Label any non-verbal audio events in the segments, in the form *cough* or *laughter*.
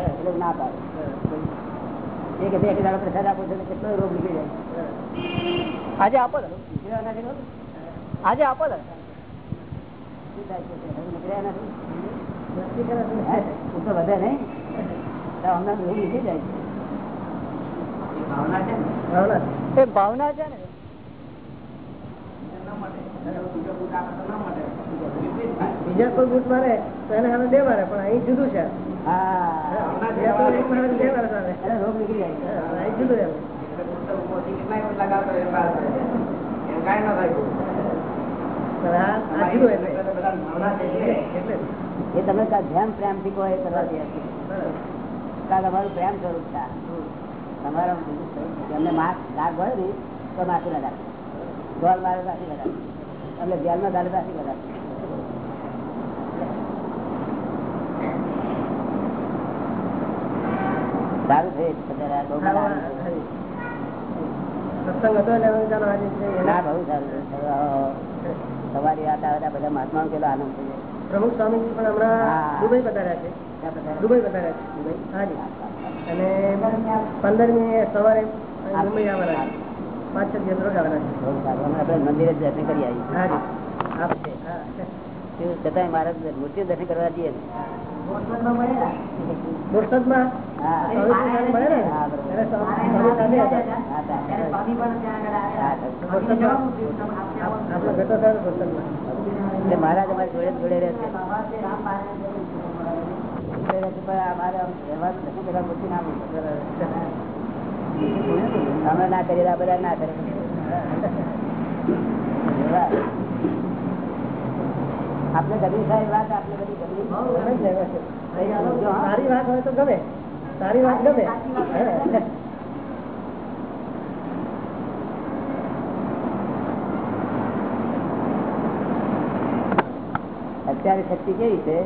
એટલે ના પાડે. એ કે એક દાડો પ્રસાદ આપો છો કેટલો રોગ નીકળી જાય. આજે આપો? આજે આપો તો વધે નહીં. હમણાં રોગ નીકળી જાય છે. એ ભાવના છે ને. બીજા કોઈ ગુટ મારે તો એને સામે બે મારે પણ અહીં જુદું છે. રોગ નીકળી જાય. એટલે એટલે. એ તમે ધ્યાન પ્રેમથી કોઈ કરવા દે તમારું પ્રેમ સ્વરૂપ આ. તમારો નથી. અમને દાગ ભરે ને તો માથું લગાડે ગોળ મારે માથું લગાડે અમને ધ્યાનમાં દાળ માથું લગાડે સારું છે અત્યારે આ બહુ સારું, સારું છે. હા. સત્સંગ હતો એટલે હવે ચાલો ના બહુ સારું તમારી વાત આવે બધા મહાત્મા કેટલો આનંદ થઈ જાય પ્રમુખ સ્વામીજી પણ હમણાં દુબઈ પધાર્યા છે. દુબઈ પધાર્યા છે દુબઈ. હાજી અને પંદરમી સવારે મુંબઈ આવવાના પાંચ છ દિવસ છે. આપણે મંદિરે દર્શન કરી આવી હાજી આપ છે હા છતાંય મારે મૂર્તિ દર્શન કરવા જઈએ ને. મહારાજ અમારી જોડે જોડે રહે છે. અમે ના કરીએ બધા ના કરે. વ્યવહાર. આપણે ગમી સારી વાત આપણે બધી ગમી ગમે જ ને, ગમે છે. સારી વાત હોય તો ગમે સારી વાત ગમે હા. અત્યારે શક્તિ કેવી છે?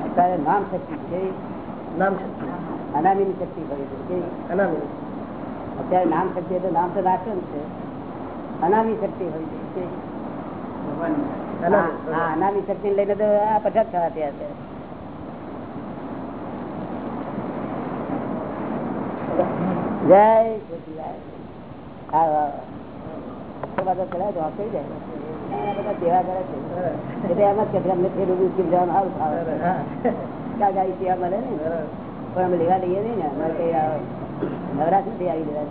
અત્યારે નામ શક્તિ છે નામ છે અનામી શક્તિ હોય છે કેવી? અનામી. અત્યારે નામ શક્તિ એટલે નામ તો રાષ્ટ્ર જ છે. અનામી શક્તિ હોય છે કેવી? હા અનામી અનામી શક્તિ લઈને તો આ પચાસ થવા. ત્યાં છે જય લેવા લઈએ નહીં ને. નવરાશ નથી આવી લેવા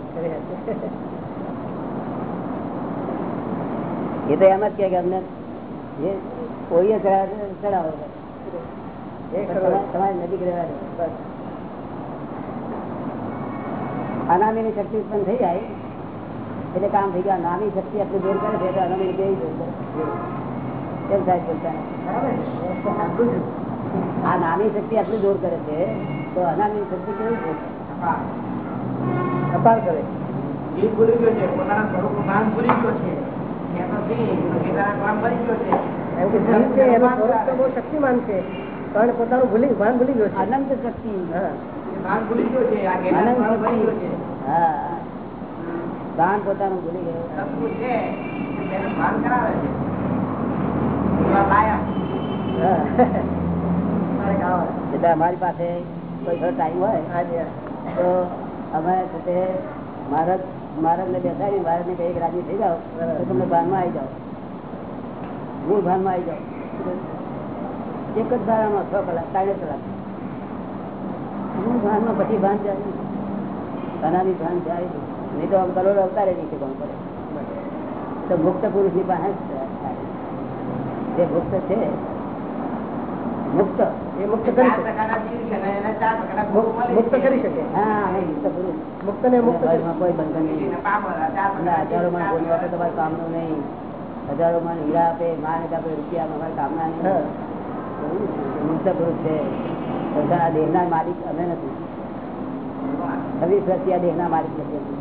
એ તો એમ જ કે અમને જે કોઈએ ચડાવો એ પણ ખરું. તમારે- તમારી નજીક રહેવા દે. બસ. અનામીની શક્તિ ઉત્પન્ન થઈ જાય એટલે કામ થઈ ગયા. નાની શક્તિ આપણે દૂર કરે છે એટલે અનામી કેવી કેમ સાહેબ બોલતા આ નાની શક્તિ આટલું દૂર કરે છે તો અનામી શક્તિ કેવી છે? અપાર કરે એ ભૂલી ગયો છે. પોતાના સ્વરૂપ નામ ભૂલી ગયો છે. શક્તિમાન છે. પણ પોતાનું ભૂલી ભાન ભૂલી ગયો છે. અનંત શક્તિ. ભાન ભૂલી ગયો છે આ કેટલાક અનંત કામ કરી ગયો છે. શક્તિ. હા. દાન પોતાનું ભૂલી ગયો. છે ભાન કરાવે છે. એવા લાયક. હા. તારે ગાવા. એટલે અમારી પાસે કોઈ ટાઈમ હોય તો અમે પોતે મહારાજ મહારાજને બેસાડી મહારાજને કઈ એક રાજી થઈ જાઓ, તો તમને ભાનમાં આવી જાઓ. હું ભાનમાં આવી જાઉં. એક જ દાડામાં છ કલાક, સાડે કલાક. હું ભાનમાં, પછી ભાન જાય. અનામી ભાન જાય. નહીં તો આમ કરોડો અવતારે નહીં છે કરે? તો મુક્ત પુરુષની પાસે. જે મુક્ત છે મુક્ત એ મુક્ત કરી શકે. મુક્ત. કરી શકે. હા મુક્ત ને મુક્ત કોઈ બંધન નહીં. હજારો માં કોઈ ગોળીઓ તમારે કામનું નહીં. હજારો માં હીરા આપે માણસ આપે રૂપિયા અમારે કામના નહીં. મુક્ત પુરુષ છે. પોતાના દેહના માલિક અમે નથી. છવ્વીસ વર્ષથી આ દેહના માલિક નથી.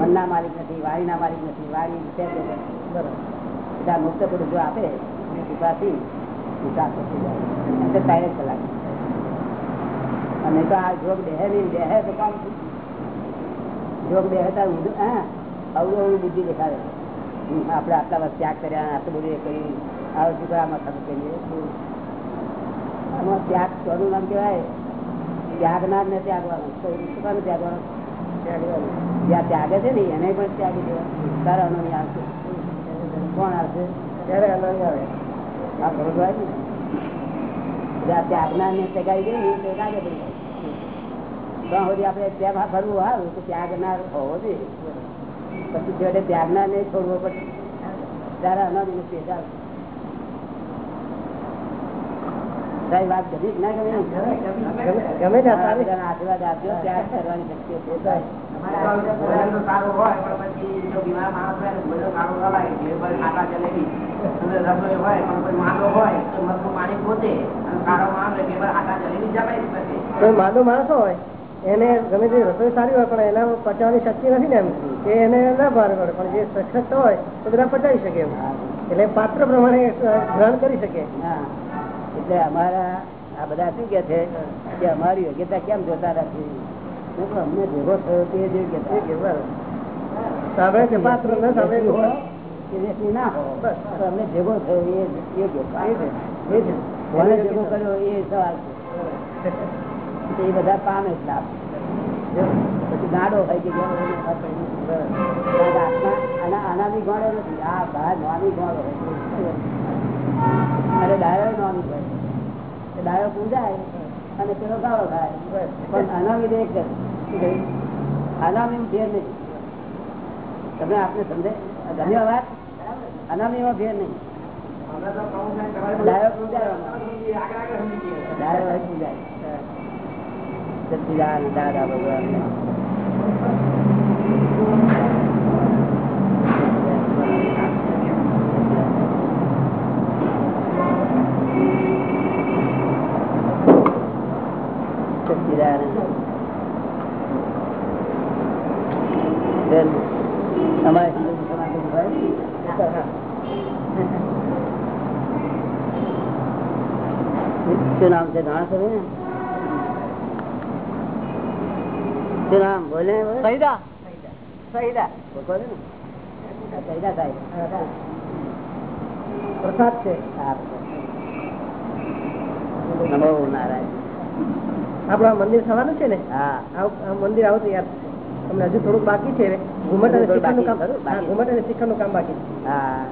મનના માલિક નથી વાણીના માલિક નથી. વાણી મુક્ત પુરુષ આપે. એની કૃપાથી ત્રણ કલાક. અને તો આ જોગ દેહે નહીં દેહે તો કામ જોગ દેહે તાર બુદ્ધિ દેખાડે. આપણે આટલા વર્ષ ત્યાગ કર્યા, આટલું બધું એ કર્યું આ વસ્તુ આમાં આ કરીએ આમાં ત્યાગ કોનું નામ કહેવાય. ત્યાગનાર ને ત્યાગવાનું. શું ત્યાગવાનું? જ્યાં ત્યાગે છે ને, એને પણ ત્યાગી દેવાનું. તારા અનોની આવશે. કોણ આવશે? ત્યારે અનામી આવે. આ હોય ને જ્યાં ત્યાગનાર ને ત્યાગાઈ ગઈ ને તો કાગે પડી જાય સુધી આપણે ત્યાં ફરવું સારું તો ત્યાગનાર હોવો જોઈએ. પછી છેવટે ત્યાગનાર નહીં છોડવો પડે. ત્યારે વાત ગમી ના ગમે- આશીર્વાદ આપજો ત્યાગ કરવાની શક્તિ છે સાહેબ. તમારે ભોજન તો સારું હોય પણ પછી બીમાર માણસ હોય ને ભોજન સારું ન લાગે ઘેર પર ખાટા જલેબી અને રસોઈ હોય પણ કોઈ માંદો હોય તો મગનું પાણી પોતે અને સારો માણસ હોય ઘેર પર ખાટા જલેબી જમાઈ શકે કોઈ માંદો માણસો હોય એને ગમે તે રસોઈ સારી હોય પણ એના પચાવવાની શક્તિ નથી ને એમ. કે એને ના ભાર પડે પણ જે સશક્ત હોય તો બધા પચાવી શકે એમ. એટલે પાત્ર પ્રમાણે ગ્રહણ કરી શકે. એટલે અમારા આ બધા શું કે છે કે અમારી યોગ્યતા કેમ જોતા નથી? અમને ભેગો થયો તે જ યોગ્યતા કે સાંભળે છે પાત્ર ન સાંભળે વ્યક્તિ ના હો. બસ. અમને ભેગો થયો એ જ યોગ્યતા એ છે, એ છે. કોને ભેગો કર્યો એ સવાલ છે. એ બધા પામે જ લાભ પછી ગાડો હોય કે ગેલો હોય ને વાત હોય નહીં. કારણ કે આત્મા આના અનામી ગોળો નથી. આ બહાર નોમી ગોળો અને ડાયો નોમી હોય. ડાયો પૂજાય અને પેલો ગાળો થાય પણ અનામી દેખ અનામી ફેર નહીં તમે આપને સમજે ગમ્યો વાત? અનામીમાં ફેર નહીં. દાદા ભગવાન. કહું છું કે તમારે ડાયો પૂજાય આગળ આગળ સમજી ગયા. ડાયો હોય પૂજાય સચ્ચિદાનંદ દાદા ભગવાન સચ્ચિદાનંદ બેન, અમારે હિન્દુ મુસલમાન કોઈ હોય? શું નામ છે? જાણ કરો ને શું નામ? બોલે ને. સાહેબ. પ્રસાદ છે. નમો નારાયણ. આપણા મંદિર થવાનું છે ને? હા. મંદિર આવું તૈયાર છે. તમને હજુ થોડુંક બાકી છે ઘુમટ અને થોડું શિખરનું કામ ખરું, ઘુમટ અને શિખરનું કામ બાકી છે. હા.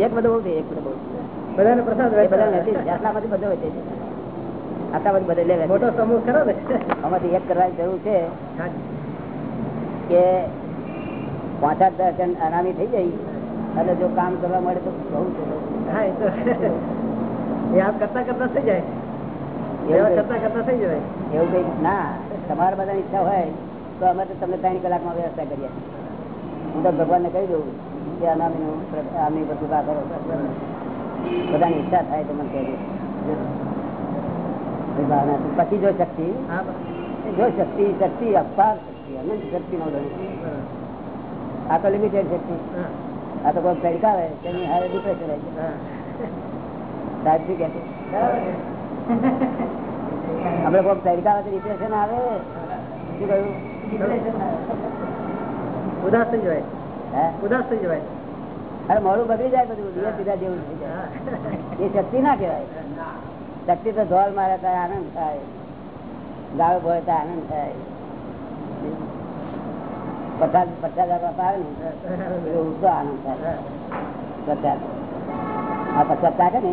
એક બધું બહુ એક બધું બહુ. બધાને પ્રસાદ બધા નથી આટલા બધું બધો હોય છે આટલામાંથી બધે લેવે મોટો સમૂહ ખરો ને? આમાંથી એક કરવાની જરૂર છે કે પાંચ આઠ દર્શન અનામી થઈ જાય અને જો કામ કરવા મળે તો બહુ હા એ તો એ આપ કરતા કરતા થઈ જાય. કરતા કરતા થઈ જાય એવું કઈ ના તમારે બધાની ઈચ્છા હોય તો અમે તો તમને ત્રણ કલાકમાં વ્યવસ્થા કરીએ. હું તો ભગવાનને કહી દઉં કે અનામીનું આમની બધું કરો. બધાની ઈચ્છા થાય તો મને કહેજો એ ભાવનાથી. પછી જો શક્તિ. હા બસ. જો શક્તિ શક્તિ અપાર શક્તિ. અનંત શક્તિ નો બરાબર. આ તો લિમિટેડ શક્તિ. હા. આ તો કોઈ તડકાવે તેની હારે ડિપ્રેશન આવી જાય. હા. સાહેબ શું કહે છે આપણે કોઈ તડકાવે તો ડિપ્રેશન આવે. શું કહ્યું? ઉદાસ થઈ જવાય. હે? ઉદાસ થઈ જવાય. અરે મોડું બગડી જાય બધું ધીરે સીધા જેવું થઈ જાય. એ શક્તિ ના કહેવાય. શક્તિ તો ધોલ મારે ત્યારે આનંદ થાય. ગાળો ભોય તો આનંદ થાય. પચાસ પચાસ હજાર આવે ને. એ ઉડતો આનંદ થાય. પચાસ આ પચાસ ચાકે ને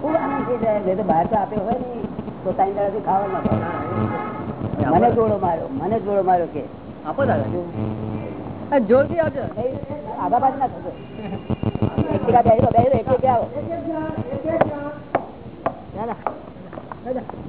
ખૂબ આનંદ થઈ જાય. તો બહાર તો આપ્યો હોય ને તો ત્રણ દાડાથી ખાવા ન મને જોડો માર્યો મને જોડો માર્યો કે. આપો દાદા. જોરથી આવજો. આગા બાજુ ના થતો એક ટીકા બેહી રહો, એક ટીકે આવો. ના, ના.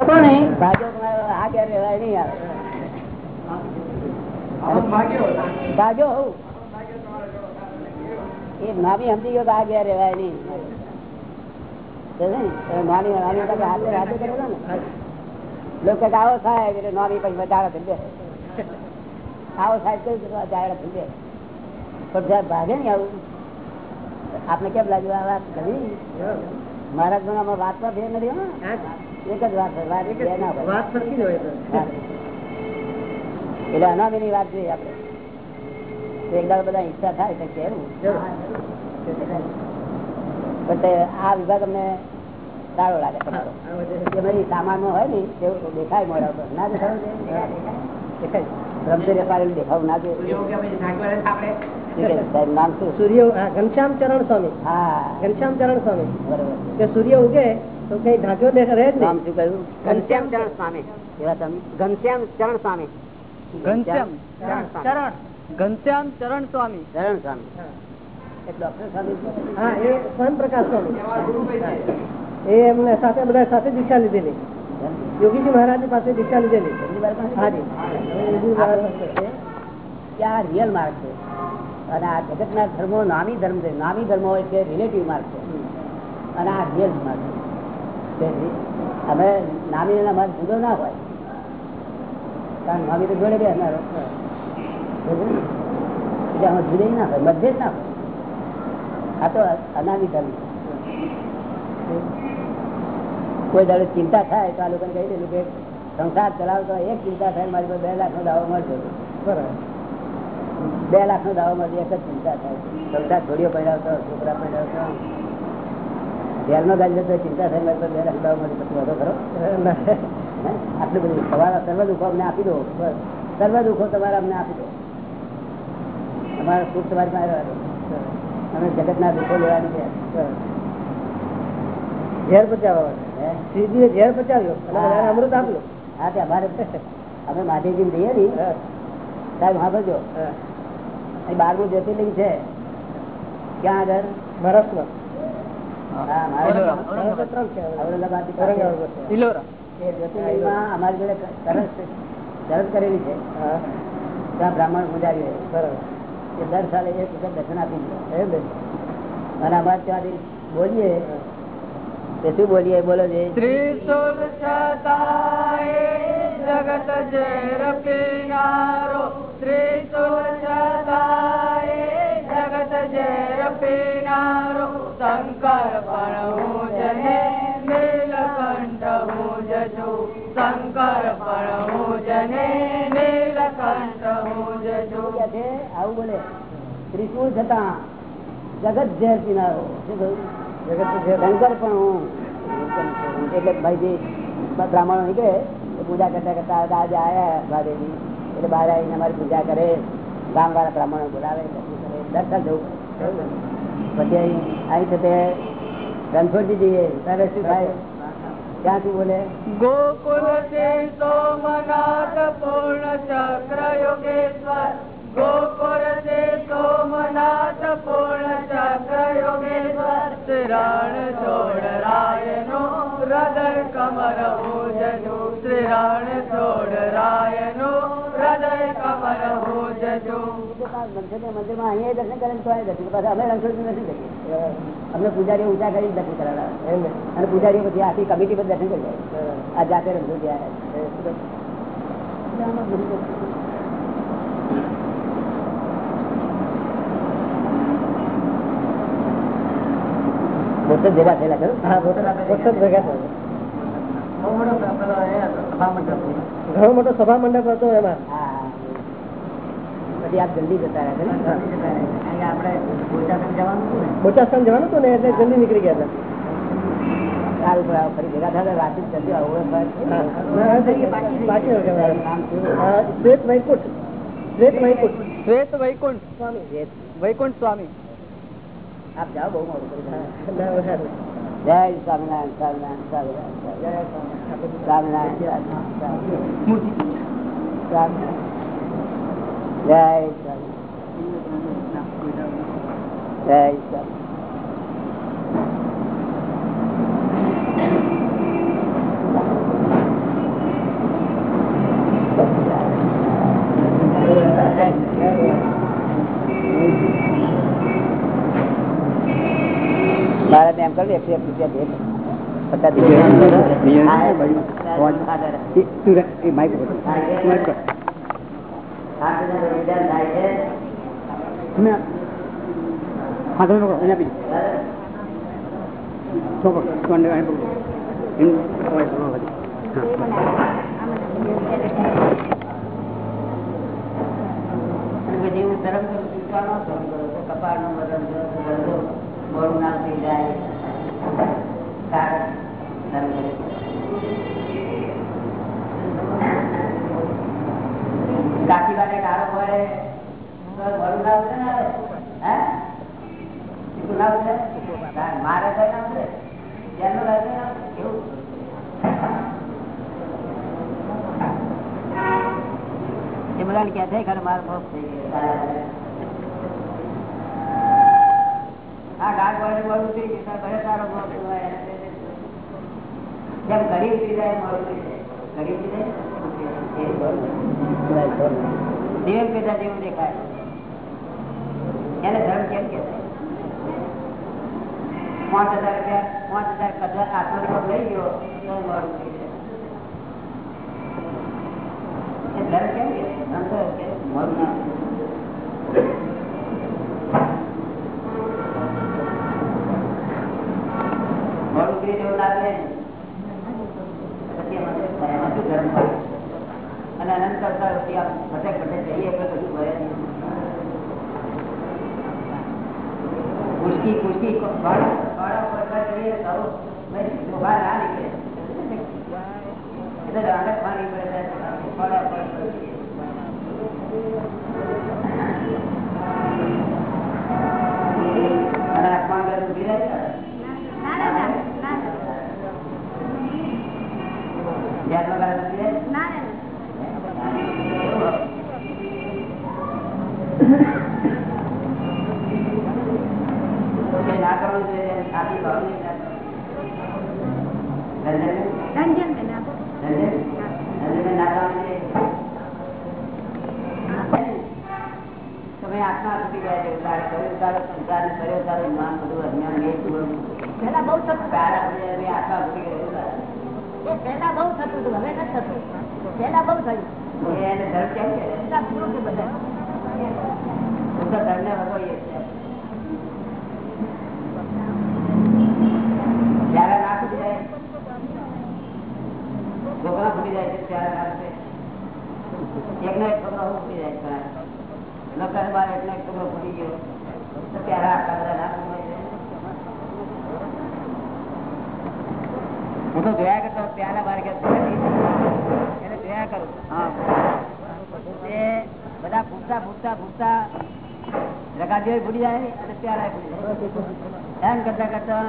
ભાગ્યો તમારો આ ઘેર રહેવાય નહીં આવે. ભાગ્યો. હોઉં. એ નામી સમજી ગયો કે આ ઘેર રહેવાય નહીં. સમજે ને? તો નાની નાની પાસે હાથે હાથે કરેલો ને? લોકો કે આવો થાય એટલે નાની પછી વધારે થઈ જાય. આવો થાય તો વધારે થઈ જાય. પણ જયારે ભાગે ને આવું આપને કેમ લાગ્યું આ વાત કરી મહારાજ નો આમાં વાતમાં ફેર નથી એક જ વાત વાત બે ના વાત સરખી જ હોય એટલે અનામી ની વાત જોઈએ આપડે એક દાડો બધા ઈચ્છા થાય તો કેવું? પણ આ વિભાગ અમને સારો લાગે તમારો. બધી. સામાનમાં હોય ને એવું દેખાય મોડા ઉપર. ના દેખાય? દેખાય પાડેલું દેખાવું ના જોઈએ. સૂર્ય ઘનશ્યામ ચરણ સ્વામી ઘનશ્યામ ચરણ સ્વામી કે સૂર્ય ઉગે તો કઈ ઢાંક્યો દેખ રહે નામ શું કહ્યું ઘનશ્યામ ચરણ સ્વામી એવા સ્વામી ઘનશ્યામ ચરણ સ્વામી ઘનશ્યામ ચરણ ઘનશ્યામ ચરણ સ્વામી ચરણ સ્વામી એ ડોક્ટર સ્વામી છે. હા એ સ્વયં પ્રકાશ સ્વામી એ એમને સાથે બધા સાથે દીક્ષા લીધેલી યોગીજી મહારાજ પાસે દીક્ષા લીધેલી હાજી આ રિયલ માર્ગ છે અને આ જગતના ધર્મો નામી ધર્મ છે. નામી ધર્મ હોય છે રિલેટિવ માર્ગ છે. અને આ રિયલ માર્ગ છે. અમે નામી માર્ગ જુદો ના હોય. કારણ નામી તો જોડે બેસનારો એટલે આમાં જુદે ના હોય જ ના હોય. આ તો અનામી ધર્મ કોઈ દાડે ચિંતા થાય તો આ લોકોને કહી દેલું કે સંસાર ચલાવતો એક ચિંતા થાય, મારી પર બે લાખ નો દાવો મળશે બરાબર. બે લાખ નો દાવો મળશે એક જ ચિંતા થાય સંસાર છોડીઓ પહેરાવતો છોકરા પહેરાવતો જેલમાં ગાડી જતો ચિંતા થઈ લાગતો બે લાખ દાવો મળશે પછી વધો ખરો? આટલું બધું. તમારા સર્વ દુઃખો અમને આપી દો. બસ. સર્વ દુઃખો તમારા અમને આપી દો. તમારા સુખ તમારી પાસે અમે જગતના દુઃખો લેવાની છે. ઝેર પચાવવા? શ્રીજીએ ઝેર પચાવ્યો અને અમૃત આપ્યું. હા તે અમારે અમે માધેજી દઈએ ને. સાહેબ હા. અહીં બારમું જ્યોતિર્લિંગ છે. ક્યાં આગળ? જ્યોતિર્લિંગમાં અમારી જોડે શરત કરેલી છે. ત્યાં બ્રાહ્મણ પૂજારી હોય. બરાબર. એ દર સાલે એક વખત દર્શન આપી દે એમ ને. અને અમારે ત્યાંથી બોલીએ. તે શું બોલીએ બોલો છે ત્રિશુલ જગત ઝેર પીનારો ત્રિશુલ છતાંય જગત ઝેર પીનારો શંકર પણ હું જને નીલકંઠ હું જજો શંકર પણ હું જને નીલકંઠ હું જજો છે આવું બોલે. ત્રિશુળ છતાં જગત ઝેર પીનારો શું કહ્યું? શંકર પણ હું એટલે ભાઈ જે બ્રાહ્મણો નીકળે, એ પૂજા કરતા કરતા આજે આયા મહાદેવજી એટલે બહાર આવીને અમારી પૂજા કરે ગામ વાળા બ્રાહ્મણો બોલાવે દર્શન કરે, દર્શન જવું પછી અહીં અહીં છે તે રણછોડજી જઈએ ત્યારે શું થાય ત્યાં શું બોલે? ગોકુલ સોમનાથ પૂર્ણ ચક્ર યોગેશ્વર ગોકુલ સોમનાથ પૂર્ણ ચક્ર યોગેશ્વર શ્રીરણ છોડ રાયનો હૃદય કમર ભોજજો. શ્રીરણ છોડ રાયનો હૃદય કમર ભોજજો. મંદિરમાં અહીંયા દર્શન કરે તો દર્શન પાછા અમે રણછોડજી દર્શન કરીએ અમને પૂજારીઓ ઊંચા કરી દર્શન કરાવડાવે. અને પૂજારીઓ પછી આખી કમિટી પર દર્શન કરી જાય આ જાતે રણછોડજી આવ્યા પોતે ભેગા થયેલા ખરું? પોતે ભેગા. ઘણો મોટો સભા મંડપ હતો એમાં. પછી આપ જલ્દી જતા રહ્યા ખરું? જવાનું હતું ને? એટલે જલ્દી નીકળી ગયા હતા. સારું પણ ફરી ભેગા થયા વાતચીત કરજો આવો વૈકુંઠ. શ્વેત વૈકુંઠ. શ્વેત વૈકુંઠ. સ્વામી વૈકુંઠ સ્વામી. આપ જાઓ બહુ મોડું. જય સ્વામિનારાયણ સ્વામિનારાયણ સ્વામિનારાયણ સ્વામિનારાયણ. જય સ્વામિનારાયણ. જય સ્વામિનારાયણ. કહ્યું એકસો એક રૂપિયા દે. પચાસ ધર્મ કપાળનો મરમ ધંધો મોડું ના થઈ જાય. કાકી વાળે ગાળો પડે તો મોડું ના ઉતરે ને હે ઉતરે મારે કઈ નામ છે જેનું લાગે ના ઉતરે. એ બધાને ક્યાં થાય ખરે મારો ભોગ થઈ ગયો આ ગાળ વાળી મોડું થઈ ગયું ભલે તારો જેમ ઘડી ઉતરી જાય મોડું થઈ જાય. ઘડી ઉતરી જાય દેવ પેદા જેવું દેખાય. એને ધર્મ કેમ કે પાંચ હજાર રૂપિયા પાંચ હજાર કદાચ આત્મનિર્ભર લઈ ગયો તો મારું થઈ જાય એ ધર્મ કેમ કે ધર્મ તો કે મોડું ના થાય. મોડું કરી જેવું લાગે પછી એમાં શું થાય? એમાં શું ધર્મ હોય? અને અનંત કરતા પછી આમ ભટક ભટક જઈએ એટલે બધું ભરે નહીં. કુશકી કુશકી ભાડા ભાડા પડતા જઈએ તો ભાઈ ડોહા ના નીકળે એટલે રાંડક પાણી પડે ભાડા પડતા જઈએ. અને આસમાન ગરમ ઊભી રહે છે ધ્યાનમાં ગરમ ઊભી રહે કે ના કરવું જોઈએ સાચી ભાવની ના રંજન રંજન રંજન ના કરવું જોઈએ તમે આત્મા સુધી ગયા છે તારે કર્યું તારે સંસાર ને કર્યો તારે માન બધું અજ્ઞાન એ પૂરું પેલા બહુ થતું તારા પછી હવે આત્મા સુધી ગયું તારે. એ પેલા બહુ થતું હતું હવે નથી થતું પેલા બહુ થયું એ એને ધર્મ કેમ કે પેલા પૂરું છે બધા હું તો ધર્મને ભગવાઈએ છે જ્યારે ના ફૂટી જાય છોકરા ફૂટી જાય છે, ત્યારે. એકનો એક છોકરો ફૂટી જાય છે લગ્ન બાર એકનો એક છોકરો ફૂટી ગયો. તો ત્યારે આટલા બધા ના હું તો જોયા કરતો, ત્યાંના બાર કે એને જોયા કરું. હા. બધા ફૂટતા ફૂટતા ફૂટતા રગાડીઓ ફૂટી જાય અને જાય એમ કરતા કરતા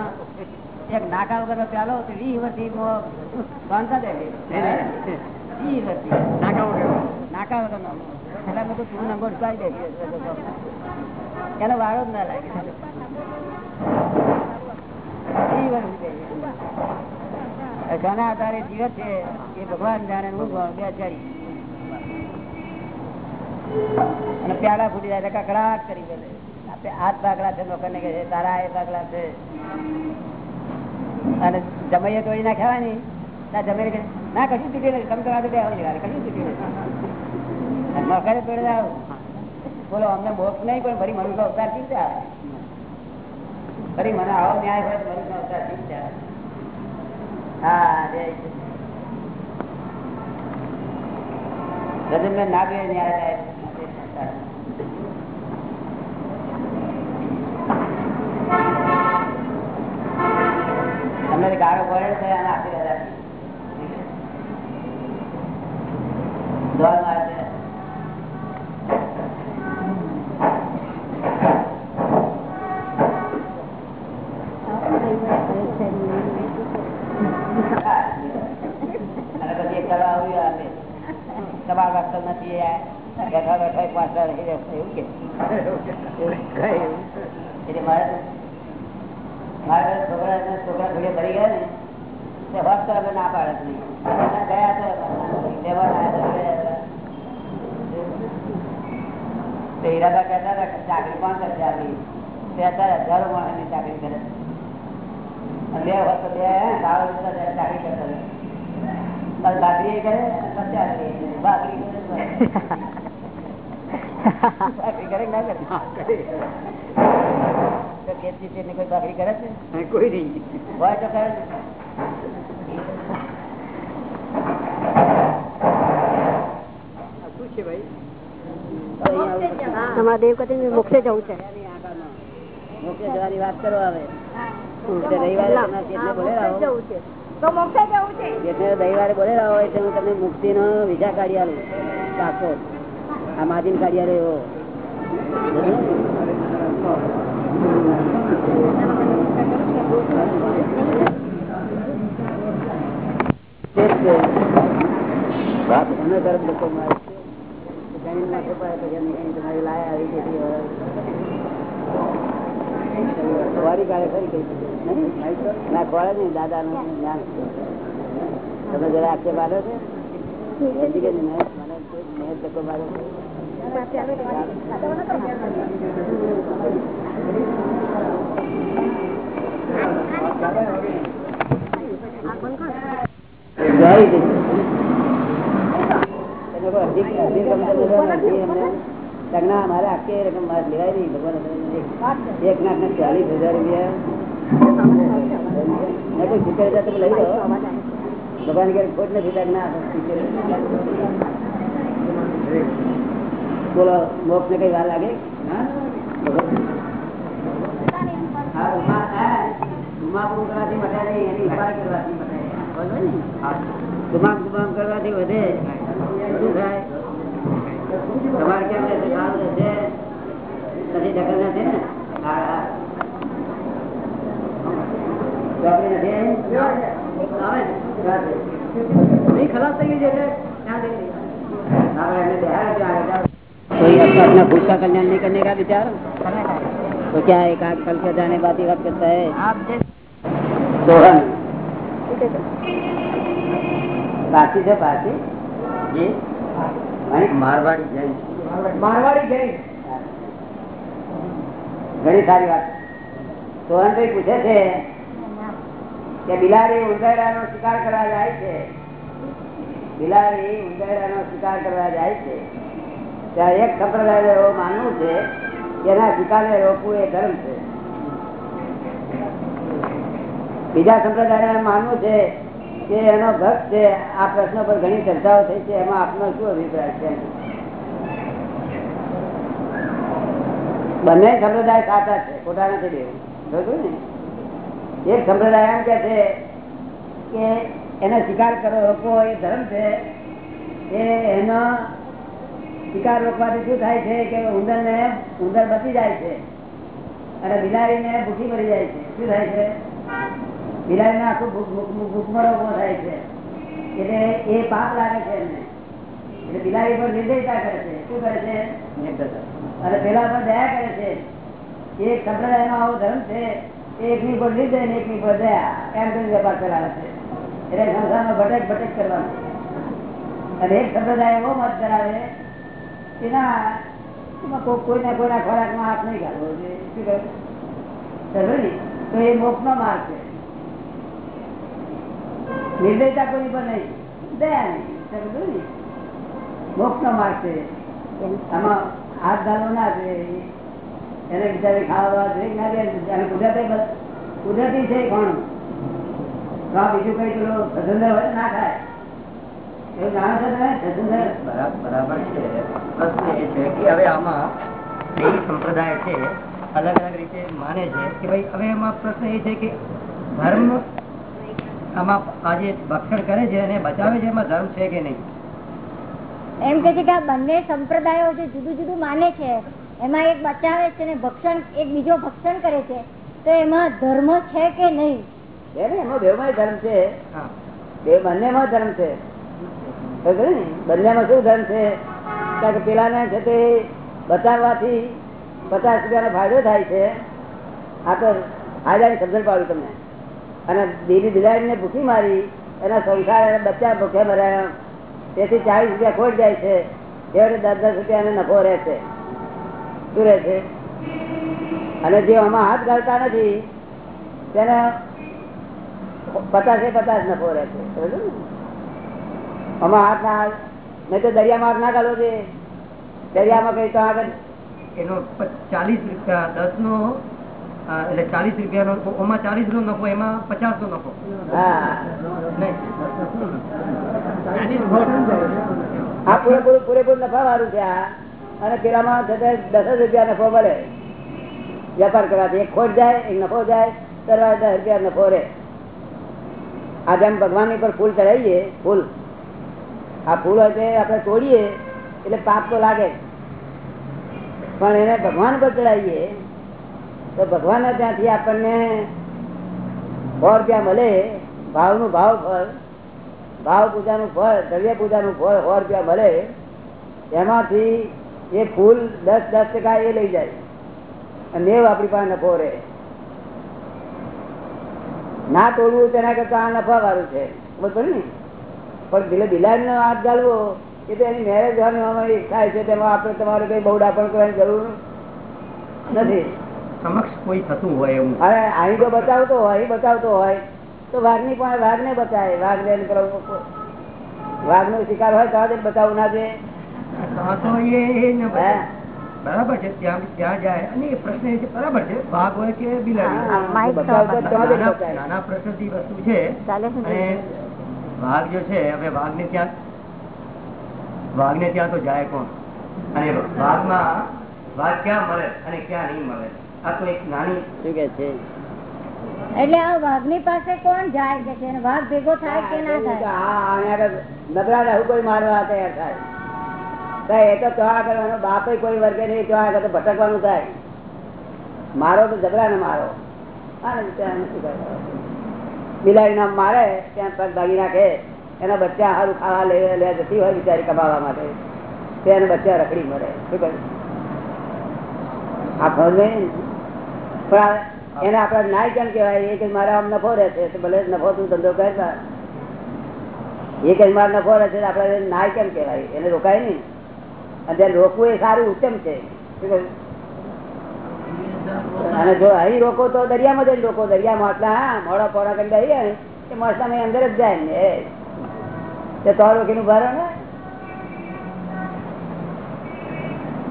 એક નાકા વગર ચાલો તો વર્ષથી બાંધતા દે વીસ વર્ષથી નાકા વગર નાકા વગર નો એટલે મેં તું નંબર ઉપાડી દે. એનો વાળો જ ના લાગે. વીસ વર્ષ ઘણા આધારે જીવત છે એ ભગવાન જાણે હું બે ચારી. અને પ્યાલા ફૂટી જાય કકડાટ કરી દે હાથ ભાગલા છે લોકોને કે તારા એ પાકડા છે. અને જમાઈએ તોડી ના ખાવાની? ના જમાઈ ના કશું તૂટ્યું નથી તમે કશું તૂટ્યું નથી જાવ બોલો, અમને મોક્ષ નહીં, પણ ફરી મનુષ્ય અવતાર ઠીક ફરી મને આવો ન્યાય હોય મનુષ્ય અવતાર ઠીક હા, જય રજન ના બે ન્યાય થાય તમને ગાળો પડે છે અને આપી દોડ મારે છે અને પછી એક કરવા આવ્યું આપે તમારા વખત નથી બેઠા બેઠા પાછળ રહી જશે એવું કે એટલે મારે મારે છોકરા છોકરા થોડી ભરી ગયા ને તે વાત તો અમે ના પાડે જ નહીં એના ગયા તો તહેવાર આવ્યા તો ગયા હતા. તો હીરાબા કહેતા હતા કે ચાકરી કોણ કરશે આપણી તે અત્યારે હજારો માણસની ચાકરી કરે બે વખત બે દાળ બધા જયારે ચાકરી કરતા હતા. બસ ભાખરી એ કરે સત્યાગ્રહ એ કરે. ભાખરી કરે બસ. ભાખરી કરે કે ના કરે તો કેસરી શેઠને કોઈ ભાખરી કરે છે કોઈ નહીં હોય તો કરે છે. શું છે ભાઈ તમારા દેવ કદી મોક્ષે જવું છે. મોક્ષે જવાની વાત કરો હવે. તે રવિવારે બોલેલા હોય તો હું તમને મુક્તિ નો વિઝા કાઢી આલું પાસપોર્ટ આ માધીન કાઢી આલે એવો દાદા નું જ્ઞાન. તમે જરા આક્ષેપ આવ્યો છે? મને મેં ધક્કો માર્યો છે? લગ્ન મારે મારે લેવાય નહીં ભગવાન એક નાખ ના ચાલીસ હજાર રૂપિયા કોઈ હજાર તમે લઈ લો ભગવાન ક્યારે ખોટ નથી લગ્ન બોલો મોક્ષ ને કઈ વાર લાગે હા? હા, ઉમા- હા, ઉમા પૂરું કરવાથી મટે નહીં, એની ઉપાય કરવાથી મટે. બરોબર ને? ગુમામ ગુમામ કરવાથી વધે શું થાય તમારે કેમ રહેશે સારું રહેશે નથી દખલ નથી ને હા હા ચોકડી નથી આવી? આવે ને? ચાલશે. નહીં ખલાસ થઈ ગઈ છે એટલે ત્યાં જઈ રહી. આપણે એમને બેહાડે ત્યાં આગળ જાઓ. कोई अपना अपना खुद का कल्याण नहीं करने का विचार तो क्या एक आध कल के जाने बात ही बात करता है सोहन पारसी से पारसी जी मारवाड़ी जैन મારવાડી જઈ ઘણી સારી વાત સોહનભાઈ પૂછે છે કે બિલાડી ઉંદરડાનો શિકાર કરવા જાય છે બિલાડી ઉંદરડાનો શિકાર કરવા જાય છે ત્યાં એક સંપ્રદાય એવો માનવું છે એના શિકારને રોકવું એ ધર્મ છે. બીજા સંપ્રદાય માનવું છે કે એનો ભક્ત છે, આ પ્રશ્ન પર ઘણી ચર્ચાઓ થઈ છે, એમાં આપનો શું અભિપ્રાય છે? બંને સંપ્રદાય સાચા છે, ખોટા નથી દેવું જોયું ને? એક સંપ્રદાય એમ કે છે કે એને સ્વીકાર કરો, રોકવો એ ધર્મ છે એ એનો શિકાર રોકવાથી શું થાય છે કે ઉંદર ને ઉંદર બચી જાય છે. અને બિલાડી ને ભૂખી મરી જાય છે. શું થાય છે? બિલાડી ને આખું ભૂખ- ભૂખ- ભૂખ- ભૂખમરો ઊભો થાય છે. એટલે એ પાપ લાગે છે એમને. એટલે બિલાડી પર નિર્દયતા કરે છે. શું કરે છે? અને પેલા પર દયા કરે છે. એક સંપ્રદાયનો આવો ધર્મ છે એકની પર નિર્દય ને એકની પર દયા. એમ કરીને વેપાર ચલાવે છે. એટલે સંસારમાં ભટક ભટક કરવાનું. અને એક સંપ્રદાય એવો મત ધરાવે કે ના કોઈ કોઈના કોઈના ખોરાકમાં હાથ નહીં ગાળવો જોઈએ? તો એ મોક્ષ નો માર્ગ છે. નિર્દયતા કોઈ પણ નહીં. દયા નહીં. ને? મોક્ષ નો માર્ગ છે. આમાં હાથ ધારો ના છે એને બિચારી ખાવા જોઈએ ના દે કુદરતી કુદરતી છે કોણ? બીજું કઈ પેલો સ્વતંત્ર હોય ના ખાય. એવું જાણો છો તમે? બરાબર બરાબર છે. પ્રશ્ન એ છે કે હવે આમાં બે સંપ્રદાય છે અલગ અલગ રીતે માને છે કે ભાઈ હવે એમાં પ્રશ્ન એ છે કે ધર્મ આમાં આજે ભક્ષણ કરે છે અને બચાવે છે એમાં ધર્મ છે કે નહીં? એમ કે છે કે આ બંને સંપ્રદાયો જે જુદું જુદું માને છે એમાં એક બચાવે છે ને ભક્ષણ એક બીજો ભક્ષણ કરે છે તો એમાં ધર્મ છે કે નહીં? એને એમાં ધર્મ છે. હા. માં બંનેમાં ધર્મ છે. ખબર ને? બંનેમાં શું ધર્મ છે? કારણ કે પેલાને છે તે બચાવવાથી પચાસ રૂપિયાનો ફાયદો થાય છે. આ તો ફાયદાની સમજણ પાડું તમને. અને બીજી બિલાડીને ભૂખી મારી, એના સંસાર એના બચ્ચા ભૂખે મર્યા. તેથી ચાલીસ રૂપિયા ખોટ જાય છે. એવડે દસ દસ રૂપિયાનો નફો રહે છે. શું રહે છે? અને જે આમાં હાથ ગાળતા નથી, તેને પચાસે પચાસ નફો રહે છે? આમાં હાથ ના નહીં તો દરિયામાં ના ગાલો છે. દરિયામાં કઈ તો આગળ એનો ચાલીસ રૂપિયા દસ નો એટલે ચાલીસ રૂપિયાનો ઓમાં ચાલીસ નો નફો એમાં પચાસ નો નફો. હા. આ પૂરેપૂરું પૂરેપૂરું નફા વાળું છે આ. અને પેલામાં છે દસ જ રૂપિયા નફો મળે. વેપાર કરવાથી. એક ખોટ જાય એક નફો જાય કરવા દસ રૂપિયા નફો રહે. આ જેમ ભગવાનની પર ફૂલ ચડાવીએ ફૂલ. આ ફૂલ હોય આપણે તોડીએ, એટલે પાપ તો લાગે. પણ એને ભગવાન પર ચડાવીએ, તો ભગવાન ત્યાંથી આપણને સો રૂપિયા મળે. ભાવનું ભાવ ફળ, ભાવ પૂજાનું ફળ, દ્રવ્ય પૂજાનું ફળ સો રૂપિયા મળે. એમાંથી એ ફૂલ દસ દસ ટકા એ લઈ જાય. અને નેવ આપણી પાસે નફો રહે. ના તોડવું તેના કરતા આ નફા વાળું છે. ખબર પડી ને? પણ બિલે બિલાડી નો હાથ ગાળવો એ તો એની મેરેજ થાય છે તેમાં આપણે તમારે કઈ બહુ ડાપણ કરવાની જરૂર નથી. સમક્ષ કોઈ થતું હોય એવું. અરે અહીં તો બતાવતો હોય અહીં બતાવતો હોય. તો વાઘની પણ વાઘ ને બતાવે વાઘ ને વાઘ નો શિકાર હોય તો બતાવું બતાવવું ના છે. બરાબર છે ત્યાં ત્યાં જાય. અને એ પ્રશ્ન એ બરાબર છે વાઘ હોય કે બિલાડી નાના બતાવે. વસ્તુ છે. ચાલે છે અને વાઘ જો છે હવે વાઘ ને ત્યાં વાઘ ને ત્યાં તો જાય કોણ? અને વાઘમાં વાઘ ક્યાં મળે અને ક્યાં નહીં મળે? આ તો એક નાની શું કે છે? એટલે આ વાઘની પાસે કોણ જાય કે છે વાઘ ભેગો થાય કે ના થાય? નબળા રહું કોઈ મારવા તૈયાર થાય. તો એ તો ત્યાં કરવાનો બાપે કોઈ વર્ગે નહીં ત્યાં આગળ તો ભટકવાનું થાય મારો તો ઝઘડા ને મારો આ ને કરે? બિલાડી નામ મારે, ત્યાં પગ ભાગી નાખે. એના બચ્ચા સારું ખાવા લઈ લે જતી હોય બિચારી કમાવા માટે. તેને બચ્ચા રખડી મરે. શું આ ખબર નહીં? પણ એને આપડે નાય કેમ કેવાય એ કઈ મારે આમ નફો રહે છે. તો ભલે નફો તું ધંધો કરતા એ કઈ મારે નફો રહે છે આપડે નાય કેમ કેવાય એને રોકાય નહીં. અને ત્યાં રોકવું એ સારું ઉત્તમ છે. શું કહ્યું? અને જો અહીં રોકો તો દરિયામાં જઈને રોકો. દરિયામાં આટલા, હા, મોડા પોડા કરી દઈએ એ મોસમ અંદર જ જાય ને. તે તો રોકીનું ભરો ને.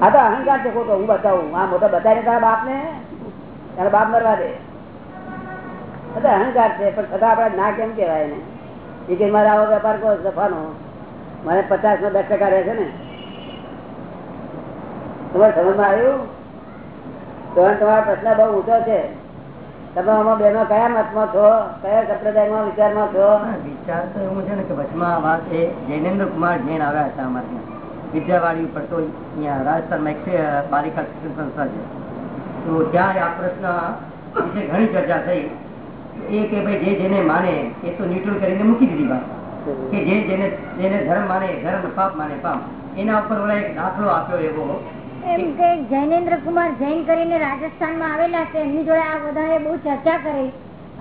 આ તો અહંકાર છે ખોટો, હું બતાવું. આ મોટો બતાવીને તારા બાપ ને તારા બાપ મરવા દે. બધા અહંકાર છે, પણ છતાં આપડે ના કેમ કેવાય ને? એ કે મારા આવો વેપાર કરો, સફાનો. મને પચાસ નો દસ ટકા રહે છે ને. તમારે સમજમાં આવ્યું? તો તમારો પ્રશ્ન બહુ ઊંચો છે. તમે આમાં બેનો કયા મતમાં છો? કયા સંપ્રદાયમાં, વિચારમાં છો? વિચાર તો એવું છે ને કે વચમાં વાત એ જૈનેન્દ્ર કુમાર જૈન આવ્યા હતા અમારે વિદ્યાવાડી ઉપર તો અહીંયા રાજસ્થાનમાં એક બાલિકા શિક્ષણ સંસ્થા છે. તો ત્યારે આ પ્રશ્ન વિશે ઘણી ચર્ચા થઈ. એ કે ભાઈ જે જેને માને એ તો ન્યુટ્રલ કરીને મૂકી દીધી વાત. કે જે જેને જેને ધર્મ માને ધર્મ પાપ માને પાપ. એના ઉપર એક દાખલો આપ્યો એવો એમ કે જૈનેન્દ્ર કુમાર જૈન કરીને રાજસ્થાનમાં આવેલા છે એમની જોડે આ બધાએ બહુ ચર્ચા કરી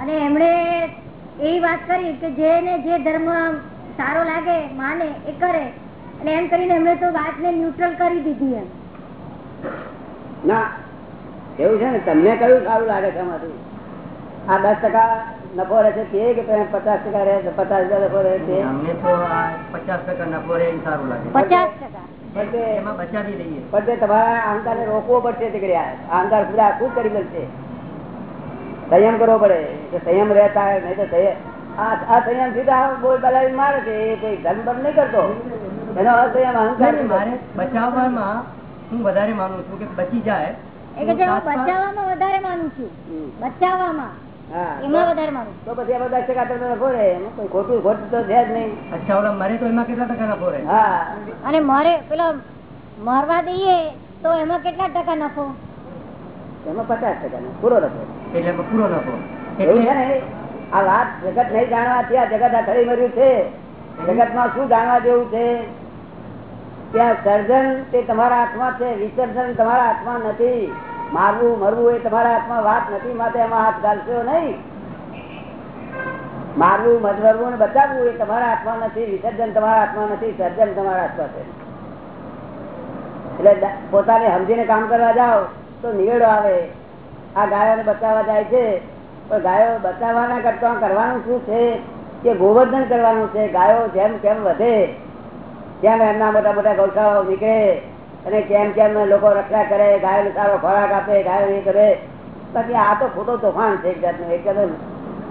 અને એમણે એવી વાત કરી કે જેને જે ધર્મ સારો લાગે માને એ કરે. અને એમ કરીને એમણે તો વાતને ન્યુટ્રલ કરી દીધી એમ. ના એવું છે ને તમને કયું સારું લાગે છે આમાંથી? આ દસ ટકા નફો રહે છે તે કે તમે પચાસ ટકા રહે પચાસ હજાર નફો રહે છે? અમને તો પચાસ ટકા નફો રહે સારું લાગે. પચાસ ટકા. તમારા અહંકાર ને રોકવો પડશે અહંકાર કરી બનશે સંયમ કરવો પડે. સંયમ રહેતા નહીં તો સંયમ. આ આ સંયમ સીધા બોલ બલાવી મારે છે એ કોઈ ધન બંધ નહીં કરતો. એનો અસંયમ અહંકાર મારે બચાવવામાં હું વધારે માનું છું કે બચી જાય. એ કે જે બચાવવામાં વધારે માનું છું. બચાવવામાં. હા. એમાં વધારે માનું છું. તો પછી એમાં દસ ટકા તમને નફો રહે કોઈ ખોટું ખોટું તો છે જ નહીં. અચ્છા ઓલા મરે તો એમાં કેટલા ટકા નફો રહે હા. અને મારે પેલા મારવા દઈએ તો એમાં કેટલા ટકા નફો? એમાં પચાસ ટકા નો પૂરો નફો. એટલે પૂરો નફો. એવું છે ને? આ વાત જગત નહીં જાણવાથી આ જગત આ થડી મર્યું છે. જગતમાં શું જાણવા જેવું છે? ત્યાં સર્જન તે તમારા હાથમાં છે વિસર્જન તમારા હાથમાં નથી. મારવું, મરવું એ તમારા હાથમાં વાત નથી માટે એમાં હાથ ઘાલશો નહીં. મારવું મજવરવું ને બચાવવું એ તમારા હાથમાં નથી, વિસર્જન તમારા હાથમાં નથી, સર્જન તમારા હાથમાં છે. એટલે પોતાને સમજીને કામ કરવા જાઓ તો નિવેડો આવે. આ ગાયોને બચાવવા જાય છે. પણ ગાયો બચાવવાના કરતા કરવાનું શું છે? કે ગોવર્ધન કરવાનું છે. ગાયો જેમ કેમ વધે જેમ એમના મોટા મોટા ગૌશાળાઓ નીકળે. અને કેમ કેમ લોકો રક્ષા કરે ગાયો સારો ખોરાક આપે ગાયો એ કરે. બાકી આ તો ખોટો તોફાન છે એક જાતનું એક જાતનું.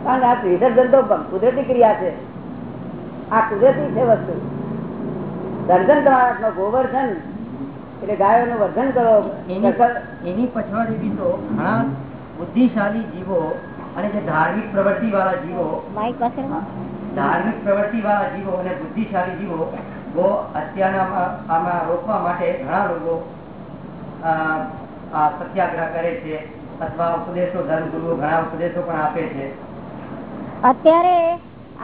કારણ આ વિસર્જન તો કુદરતી ક્રિયા છે. આ કુદરતી છે વસ્તુ. સર્જન તમારા ગોવર્ધન એટલે ગાયોનું વર્ધન કરો. એની એની પછવાડી બી તો ઘણા બુદ્ધિશાળી જીવો અને જે ધાર્મિક પ્રવૃત્તિ વાળા જીવો ધાર્મિક પ્રવૃત્તિ વાળા જીવો અને બુદ્ધિશાળી જીવો બહુ અત્યારના રોકવા માટે ઘણા લોકો સત્યાગ્રહ કરે છે અથવા ઉપદેશો ધર્મગુરુઓ ઘણા ઉપદેશો પણ આપે છે. અત્યારે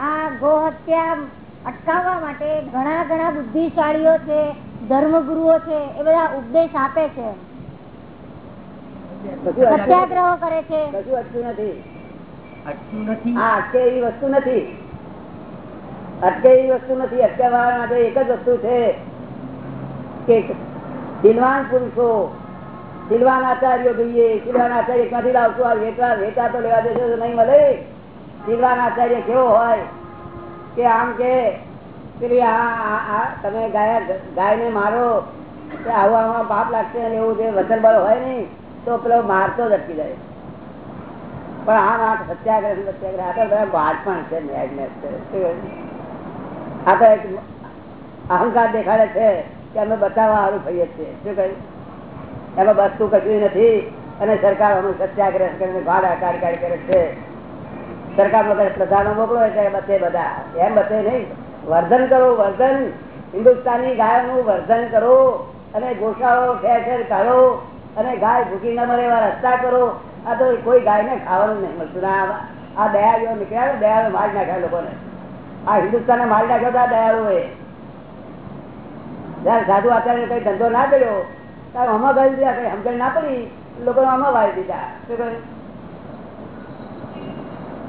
આ ગો હત્યા અટકાવવા માટે ઘણા ઘણા બુદ્ધિશાળીઓ છે ધર્મગુરુઓ છે એ બધા ઉપદેશ આપે છે. સત્યાગ્રહો કરે છે. કશું અટકું નથી. અટકું નથી. હા અટકે એવી વસ્તુ નથી. અટકે એવી વસ્તુ નથી. અટકાવવા માટે એક જ વસ્તુ છે કે શીલવાન પુરુષો શીલવાન આચાર્યો જોઈએ. શીલવાન આચાર્ય ક્યાંથી લાવશું આ વેચવા વેચા તો લેવા દેશો તો નહીં મળે. શીલવાન આચાર્ય કેવો હોય કે આમ કે, પેલી આ તમે ગાય, ગાયને મારો કે આવું આમાં પાપ લાગશે અને એવું જે વચન બળ હોય નહીં, તો પેલો મારતો જ અટકી જાય. પણ આ વાત સત્યાગ્રહ સત્યાગ્રહ. આ તો બધા બાળપણ છે ન્યાયને છે. આ તો એક અહંકાર દેખાડે છે કે અમે બતાવવા સારું થઈએ છીએ. શું કહ્યું? એમાં વસ્તુ કશું નથી અને સરકાર સત્યાગ્રહ કરીને ભાડા કાર્યકારી કરે છે. સરકાર વગર પ્રધાનો મોકલો એટલે બચે બધા. એમ બચે નહીં. વર્ધન કરો, વર્ધન. હિન્દુસ્તાની ગાયનું વર્ધન કરો અને ગોશાળો ખેર કાઢો અને ગાય ભૂકી ન મળે એવા રસ્તા કરો. આ તો કોઈ ગાયને ખાવાનું નહીં મળતું. ને આ દયા જેવો નીકળ્યા દયા દયાળુ મારી નાખ્યા લોકોને. આ હિન્દુસ્તાને મારી નાખ્યો હતા દયાળુ જયારે સાધુ આચાર્ય કઈ ધંધો ના કર્યો, ત્યારે આમાં ગાળી દીધા, કઈ સમજણ ના પડી લોકો આમાં વાળી દીધા?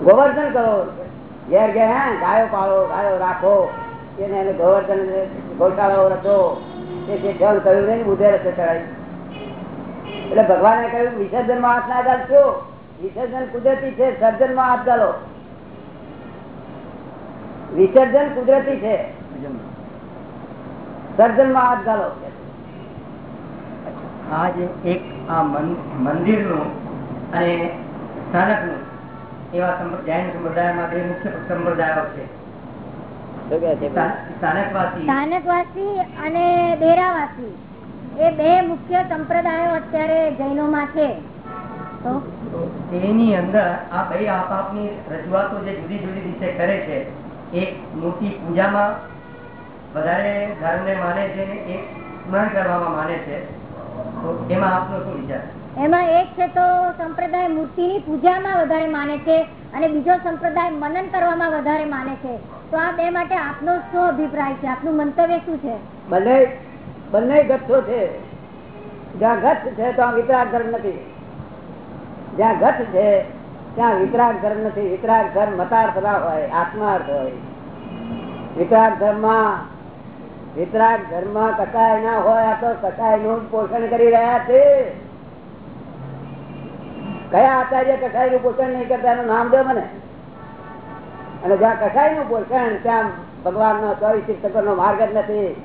ગોવર્ધન કરો. ઘેર ઘેર, હા, ગાયો પાળો, ગાયો રાખો. એને એને ગોવર્ધન ગોટાળો રચો. એ જે જળ કર્યું નહીં બુધે રસ્તે ચડાવી એટલે ભગવાને કહ્યું, વિસર્જનમાં હાથ ના ગાલશો વિસર્જન કુદરતી છે સર્જનમાં હાથ ગાલો વિસર્જન કુદરતી છે. સર્જનમાં હાથ ગાલો આ જે એક આ મંદિરનું અને સ્થાનકનું એવા જૈન સંપ્રદાયમાં બે મુખ્ય સંપ્રદાયો છે. સ્થાનકવાસી. અને ડેરાવાસી એ બે મુખ્ય સંપ્રદાયો અત્યારે જૈનોમાં છે. તેની અંદર આ બે આપની રજૂઆતો જે જુદી જુદી રીતે કરે છે એક મૂર્તિ પૂજામાં વધારે ધર્મને માને છે ને એક સ્મરણ કરવામાં માને છે તો એમાં આપનો શું વિચાર એમાં એક છે તો સંપ્રદાય મૂર્તિની પૂજામાં વધારે માને છે અને બીજો સંપ્રદાય મનન કરવામાં વધારે માને છે. તો આ બે માટે આપનો શું અભિપ્રાય છે? આપનું મંતવ્ય શું છે? બંને બંને ગઠ્ઠો છે. જ્યાં ગઠ છે ત્યાં વિતરાગ ધર્મ નથી. જ્યાં ગઠ છે ત્યાં વિતરાગ ધર્મ નથી. વિતરાગ ધર્મ મતાર્થ ના હોય, આત્માર્થ હોય. વિતરાગ ધર્મ વિતરાગ ધર્મ કસાય ના હોય તો કસાયનું પોષણ કરી રહ્યા છે. કયા આચાર્ય કસાયનું પોષણ નહીં કરતા? એનું નામ દો મને. અને જ્યાં કસાયનું પોષણ, ત્યાં ભગવાન નો ચોવીસ તીર્થંકર નો માર્ગ જ નથી.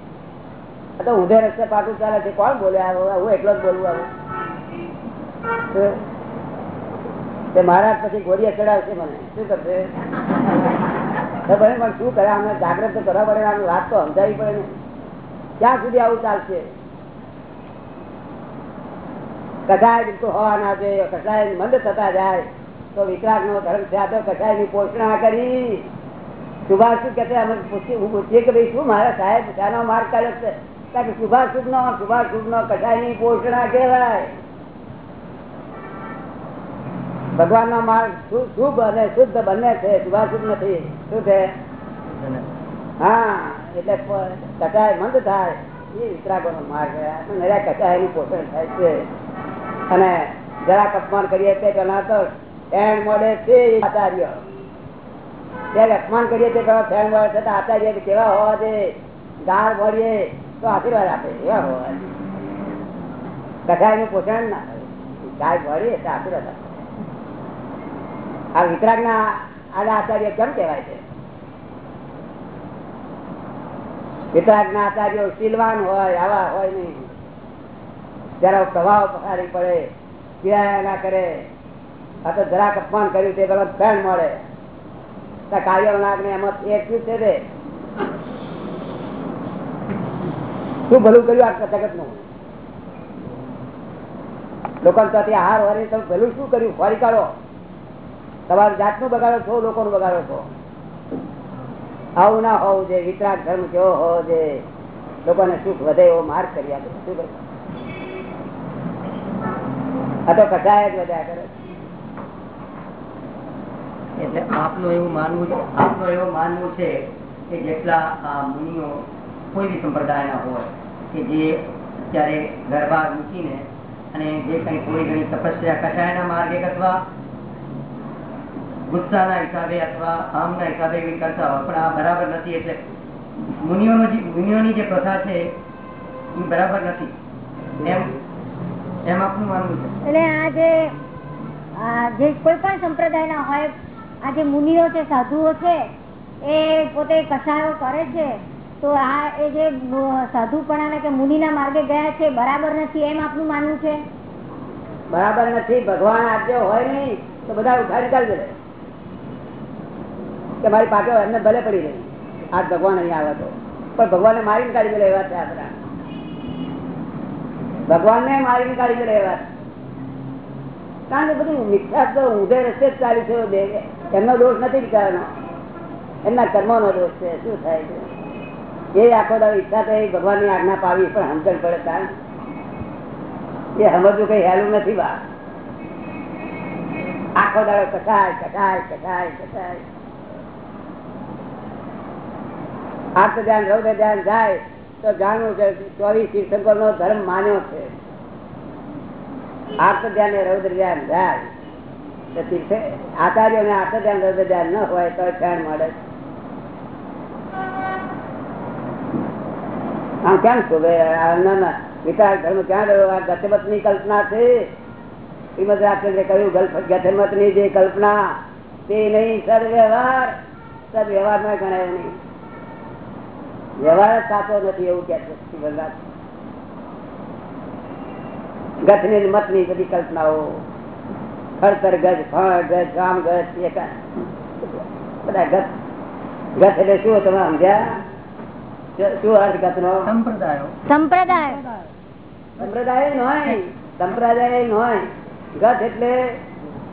તો ઊંધે રસ્તે પાટું ચાલે છે. કોણ બોલે? હું એકલો જ બોલું આવું. તે મહારાજ પછી ઘોડીએ ચડાવશે મને. શું કરશે? પણ શું કરે? અમને જાગ્રત કરવા પડે વાત તો સમજાવી પડે ને. ક્યાં સુધી આવું ચાલશે? કસાય બિલકુલ હોવા ના જોઈએ, કસાય મંદ થતા જાય. તો વિકરાગ નો ધર્મ થયા તો કસાયની પોષણા કરી. સુભાષ શું કે અમે પૂછીએ, હું પૂછીએ કે ભાઈ, શું મારા સાહેબ શાનો માર્ગ કાઢ્યો છે? કારણ કે સુભાષ શુભ નો સુભાષ શુભ નો કસાયની પોષણા કહેવાય. ભગવાન નો માર્ગ શુભ અને શુદ્ધ બંને છે શુભાશુભ નથી. શું છે? હા, એટલે કચાય મંદ થાય. એ વિતરાગો નો માર્ગ નર્યા કચાયનું પોષણ થાય છે. અને જરાક અપમાન કરીએ તે પેલા તો ફેણ મળે છે આચાર્ય. ત્યારે અપમાન કરીએ તે પેલા ફેણ મળે છે આચાર્ય કેવા હોવા દે? ગાળ મળીએ તો આશીર્વાદ આપે, એવા હોવા કચાયનું પોષણ ના થાય. ગાય મળીએ તો આશીર્વાદ આપે. આ વિતરાગ ના આડા આચાર્ય કેમ કેવાય છે? વિતરાગ ના આચાર્યો શીલવાન હોય, આવા હોય નહીં. જરા પ્રભાવ પસારી પડે પીડા ના કરે. આ તો જરાક અપમાન કર્યું તે પેલા ફેન મળે. કાર્ય નાગ ને એમાં એક શું છે તે? શું ભલું કર્યું આ જગતનું લોકો ત્યાંથી હાર વરે તમે ભલું શું કર્યું? ફરી કાઢો. તમારી જાતનું બગાડો છો, લોકોનું બગાડો છો? આવું ના હોવું જોઈએ, વિતરાગ ધર્મ કેવો હોવો જોઈએ? લોકોને સુખ વધે એવો માર્ગ કરી આપે શું કરે આ તો કસાય જ વધ્યા કરે. એટલે આપનું એવું માનવું છે, આપનું એવું માનવું છે કે જેટલા મુનિઓ કોઈ બી સંપ્રદાયના હોય, કે જે અત્યારે ગરબા મૂકીને અને જે કઈ થોડી ઘણી તપસ્યા કસાયના માર્ગે અથવા ગુસ્સાના હિસાબે અથવા આમના હિસાબે એવી કરતા હોય. પણ આ બરાબર નથી. એટલે મુનિઓનો જે મુનિઓની જે પ્રથા છે એ બરાબર નથી. એમ એમ આપનું માનવું છે. એટલે આ જે જે કોઈ પણ સંપ્રદાયના હોય આ જે મુનિઓ છે સાધુઓ છે એ પોતે કસાયો કરે છે તો આ એ જે સાધુપણા કે મુનિના માર્ગે ગયા છે બરાબર નથી. એમ આપનું માનવું છે? બરાબર નથી. ભગવાન આજે હોય નહીં તો બધા ઉઠાડી ચાલશે. કે મારી પાછળ એમને ભલે પડી રહી. આ ભગવાન અહીં આવે તો. પણ ભગવાનને મારીને કાઢી ગયેલા એવા છે આ બધા. ભગવાનને મારીને કાઢી ગયેલા એવા કારણ કે બધું મિથ્યા તો ઊંધે રસ્તે જ ચાલી છે એમનો દોષ નથી બિચારાનો. એમના કર્મોનો દોષ છે. શું થાય છે? એ આખો દાવ ઈચ્છા તો ભગવાનની આજ્ઞા પાવી પણ સમજણ પડે કારણ એ સમજવું કઈ હેલું નથી બા. આખો દાડો કસાય કસાય કસાય કસાય. આર્થ ધ્યાન રૌદ્ર ધ્યાન જાય, તો જાણવું કે ચોવીસ તીર્થંકર નો ધર્મ માન્યો છે. આર્થ ધ્યાન ને રૌદ્ર ધ્યાન જાય. તો તીર્થે આચાર્યો ને આર્થ ધ્યાન રૌદ્ર ધ્યાન ન હોય તો ક્ષણ મળે. આમ કેમ શોભે વિકાસ ધર્મ ક્યાં આ ગતમતની કલ્પના છે. શ્રીમદ રાજચંદ્રે કહ્યું ગતિમતની જે કલ્પના, તે નહીં સદવ્યવહાર. સદવ્યવહારમાં ગણાય નહીં. વ્યવહાર સાચો નથી એવું કે છે શ્રીમદની મતની બધી કલ્પનાઓ. ખડતર ગજ ફળ ગજ ગામ ગજ બધા ગત. ગત એટલે શું તમે સમજ્યા? શું- અર્થ ગત નો સંપ્રદાયો. સંપ્રદાય સંપ્રદાય નોય સંપ્રદાય નોય ગત એટલે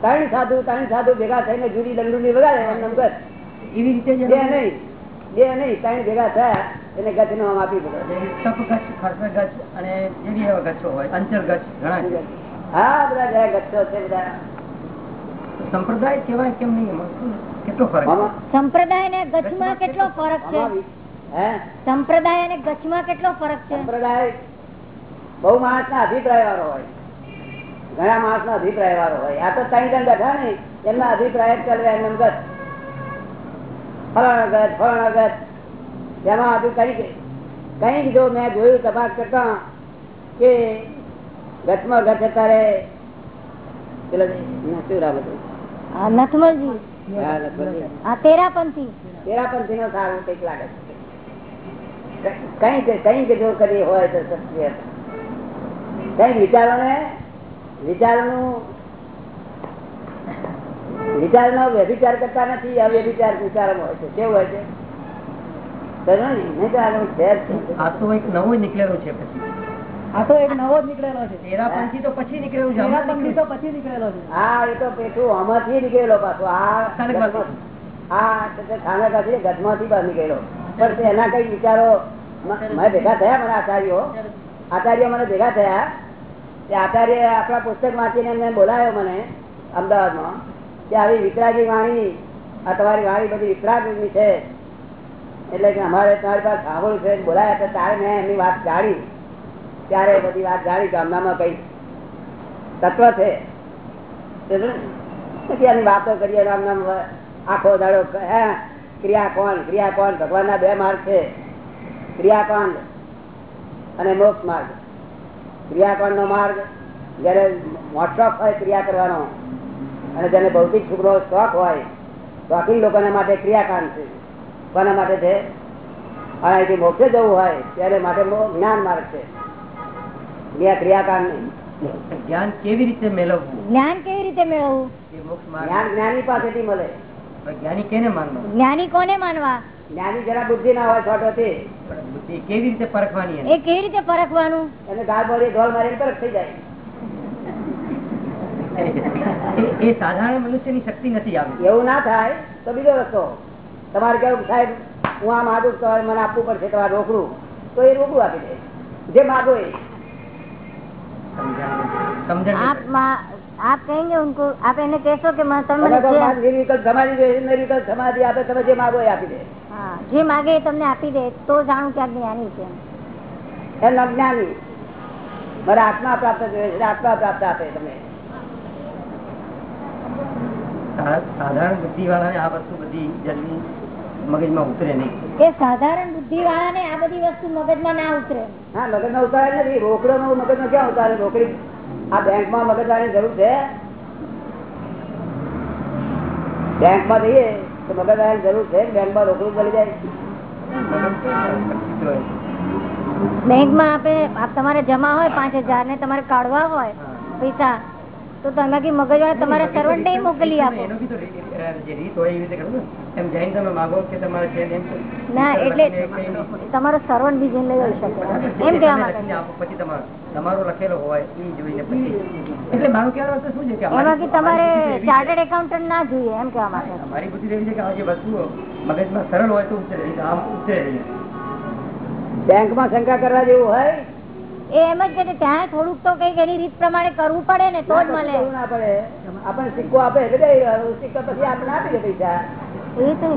ત્રણ સાધુ ત્રણ સાધુ ભેગા થઈને જુદી દંડુની વગાડે એમ ગત. એવી રીતે નહીં. બે નહીં ત્રણ ભેગા થયા એને ગચનું નામ આપી ગચ્છ ગચ્છ અને ગચ્છો ગચ્છ ઘણા છે. હા બધા ગચ્છો છે બધા. સંપ્રદાય કેવાય કેમ નહીં કેટલો ફરક છે? સંપ્રદાય ને ગચ્છમાં કેટલો ફરક છે? હે? સંપ્રદાય અને ગચ્છમાં કેટલો ફરક છે? સંપ્રદાય બહુ માણસ ના અભિપ્રાય વાળો હોય. ઘણા માણસ ના અભિપ્રાય વાળો હોય. આ તો ત્રણ જણ બેઠા ને એમના અભિપ્રાય ચાલે એમ ગત ફલાણા ગત ફલાણા તેમાં હજુ કઈ કંઈક જો મેં જોયું તપાસ કરતા કે ગતમાં ગત અત્યારે શું રામ હતું? નથમલજી. તેરાપંથી તેરાપંથી. નો સારું કંઈક લાગે છે. કંઈક કંઈક જો કરી હોય તો કઈ વિચારો ને વિચારનું વિચાર નો વ્યભિચાર કરતા નથી અવ્યભિચાર વિચારમાં હોય છે. કેવું હોય છે? સમજો ને? નહીં તો આગળ છે જ નહીં. આ તો એક નવો નીકળેલો છે પછી. આ તો એક નવો જ નીકળેલો છે. તેરાપંથી તો પછી નીકળેલું છે હમણાં તેરાપંથી તો નીકળ્યું પછી નીકળેલો છે. હા એ તો પેલું આમાંથી નીકળેલો પાછો. આ સ્થાનકમાંથી. હા તો તે સ્થાનકમાંથી ગઢમાંથી બહાર નીકળેલો. પણ એના કઈ વિચારો મને ભેગા થયા મને આચાર્યો. આચાર્ય મને ભેગા થયા. આચાર્ય આપણા પુસ્તક વાંચીને બોલાયો મને અમદાવાદમાં. કે આવી વિતરાગી વાણી, આ તમારી વાણી બધી વિતરાગની છે. એટલે કે અમારે તમારી પાસે સાંભળ્યું છે, બોલાયા ત્યારે મેં એમની વાત જાણી. ત્યારે બધી વાત જાણી, ગામડામાં કઈ તત્વ છે. એની વાતો કરીએ રામ નામ આખો દાડો હે ક્રિયા કોણ ક્રિયા કોણ ભગવાનના બે માર્ગ છે. ક્રિયાકાંડ અને મોક્ષ માર્ગ. ક્રિયાકાંડ નો માર્ગ, જયારે મોટો હોય ક્રિયા કરવાનો અને જેને ભૌતિક સુખનો શોખ હોય શોખીન લોકોને માટે ક્રિયાકાંડ છે. કોના માટે છે? અને અહીંથી મોક્ષે જવું હોય ત્યારે માટે જ્ઞાન માર્ગ છે. ક્રિયાકાંડ નહીં. જ્ઞાન કેવી રીતે મેળવવું? જ્ઞાન કેવી રીતે મેળવવું? એ મોક્ષ માર્ગ. જ્ઞાન જ્ઞાની પાસેથી મળે. જ્ઞાની કેને માનવું? જ્ઞાની કોને માનવા? જ્ઞાની જરા બુદ્ધિ ના હોય છોટોથી. પણ બુદ્ધિ કેવી રીતે પરખવાની એ કેવી રીતે પરખવાનું? એને ગાળ બોલી ઢોલ મારીને તરફ થઈ જાય. *laughs* એ સાધારણ મનુષ્યની શક્તિ નથી આવી. એવું ના થાય તો બીજો રસ્તો. તમારે કેવું સાહેબ હું આ માગું તો મને આપવું પડશે તમારે રોકડું. તો એ રોકડું આપી દે. જે માગો એ. આપે તમે જે માગો આપી દે. જે માગે એ તમને આપી દે તો જાણું કે જ્ઞાની છે એમ. અજ્ઞાની આત્મા પ્રાપ્ત જોઈએ આત્મા પ્રાપ્ત આપે તમે સાધારણ બુદ્ધિ વાળાને આ વસ્તુ બધી જલ્દી મગજમાં ઉતરે નહીં. એ સાધારણ બુદ્ધિ વાળાને આ બધી વસ્તુ મગજમાં ના ઉતરે. હા મગજમાં ઉતારે નથી. રોકડો નો મગજમાં ક્યાં ઉતારે રોકડી? આ બેંકમાં મગજવાની જરૂર છે? બેંકમાં જઈએ તો મગજવાની જરૂર છે બેંકમાં રોકડું મળી જાય? બેંકમાં આપે આપ તમારે જમા હોય પાંચ હજાર ને તમારે કાઢવા હોય પૈસા તો તમે કે મગજવાળા તમારા સર્વન્ટ ને મોકલી આપો એનો બી તો રી- અ, જે રીત હોય એવી રીતે કરવું એમ જઈને તમે માગો કે તમારે છે ને એમ ના એટલે. તમારો સર્વન્ટ બી જઈને લઈ શકે. એમ તમે કહેવા માંગે આપો, પછી તમારો તમારો લખેલો હોય એ જોઈને પછી. એટલે મારું કહેવાનો અર્થ શું છે કે એમાં કે તમારે ચાર્ટર્ડ એકાઉન્ટન્ટ ના જોઈએ એમ કહેવા માંગે મારી બુદ્ધિ એવી છે કે આ જે વસ્તુઓ મગજમાં સરળ હોય તો ઉતરે આમ ઉતરે બેંકમાં શંકા કરવા જેવું હોય એમ જ છે કે ત્યાં થોડુંક તો કંઈક એની રીત પ્રમાણે કરવું પડે ને તો જ મળે આપણને સિક્કો આપે એટલે સિક્કો પછી આપણે આપી દે પૈસા.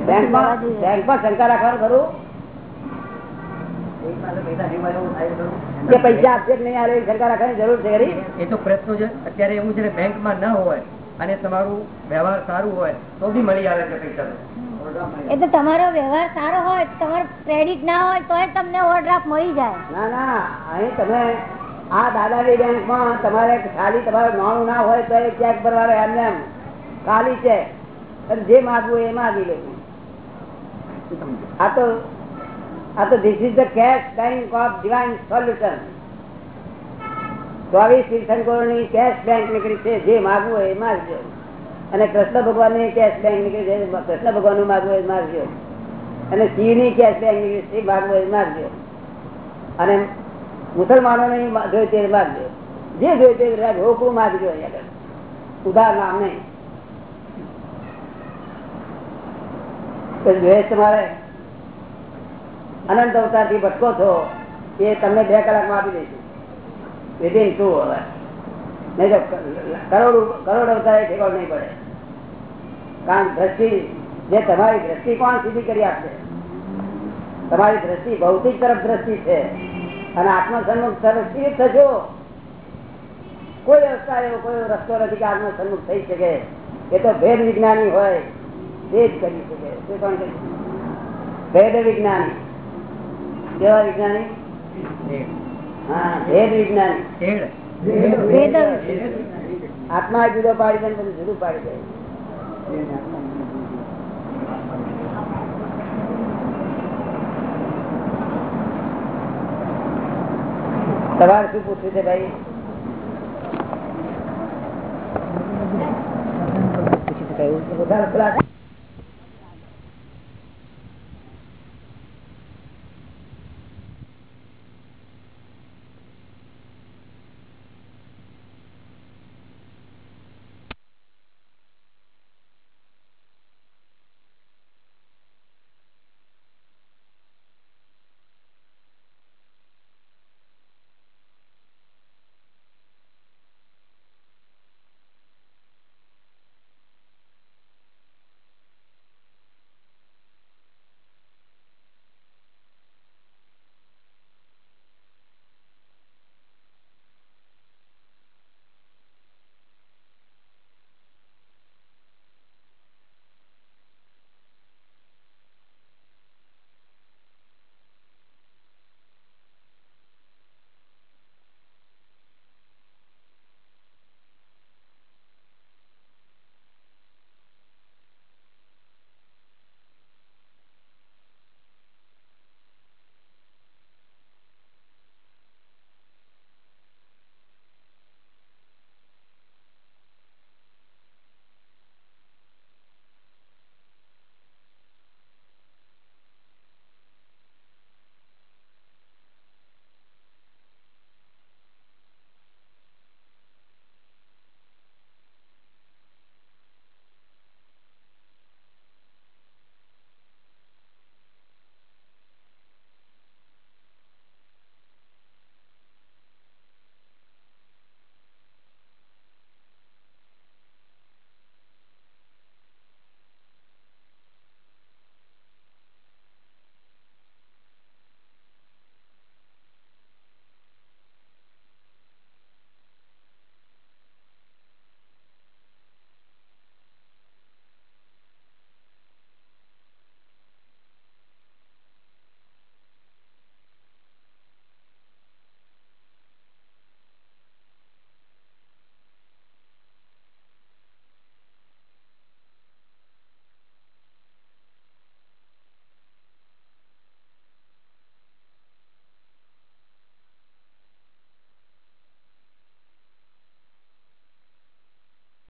બેંકમાં શંકા રાખવાનું ખરું? કે પૈસા આપશે કે નહીં એવી શંકા રાખવાની જરૂર છે એ તો પ્રશ્ન છે. અત્યારે એવું છે બેંક બેંકમાં ના હોય અને તમારું વ્યવહાર સારું હોય તો બી મળી આવે છે પૈસા. એ તો તમારો વ્યવહાર સારો હોય તમારો ક્રેડિટ ના હોય તો તમને ઓવરડ્રાફ્ટ મળી જાય. ના ના અહીં તમે આ દાદાની બેંકમાં તમારે ખાલી તમારું નાણું ના હોય તો એ ચેક ભરવાનો એમ એમ ખાલી છે. અને જે માગવું એ માગી લેવું આ તો આ તો this is the cash bank of divine solution ચોવીસ તીર્થંકરોની કેશ બેંક નીકળી છે, જે માગવું હોય એ માગજો. અને કૃષ્ણ ભગવાનની કેશ બેંક નીકળી છે કૃષ્ણ ભગવાનનું માગવું હોય એ માગજો. અને ની કેશ બેંક નીકળી એ માગવું હોય માગજો. અને મુસલમાનો ને જોઈ તે માગજો. જે જોઈ તે રોકડું માગજો અહીંયા ઉધાર નામ નહીં. દ્વેષ તમારે અનંત અવતારથી ભટકો છો, એ તમને બે કલાકમાં આપી દઈશું. તમારી દ્રષ્ટિ ભૌતિક તરફ દ્રષ્ટિ છે. અને આત્મસન્મુખ તરફ સ્થિર કોઈ રસ્તા એવો, કોઈ રસ્તો નથી કે આત્મ સન્મુખ થઈ શકે. એ તો ભેદ વિજ્ઞાની હોય, તે જ કરી શકે. તે કરી ભેદ વિજ્ઞાની. કેવા વિજ્ઞાની? આત્મા જુદો પાડી દે બધું જુદું પાડી દે. તમારે શું પૂછ્યું છે ભાઈ? વધારે ખુલાસા?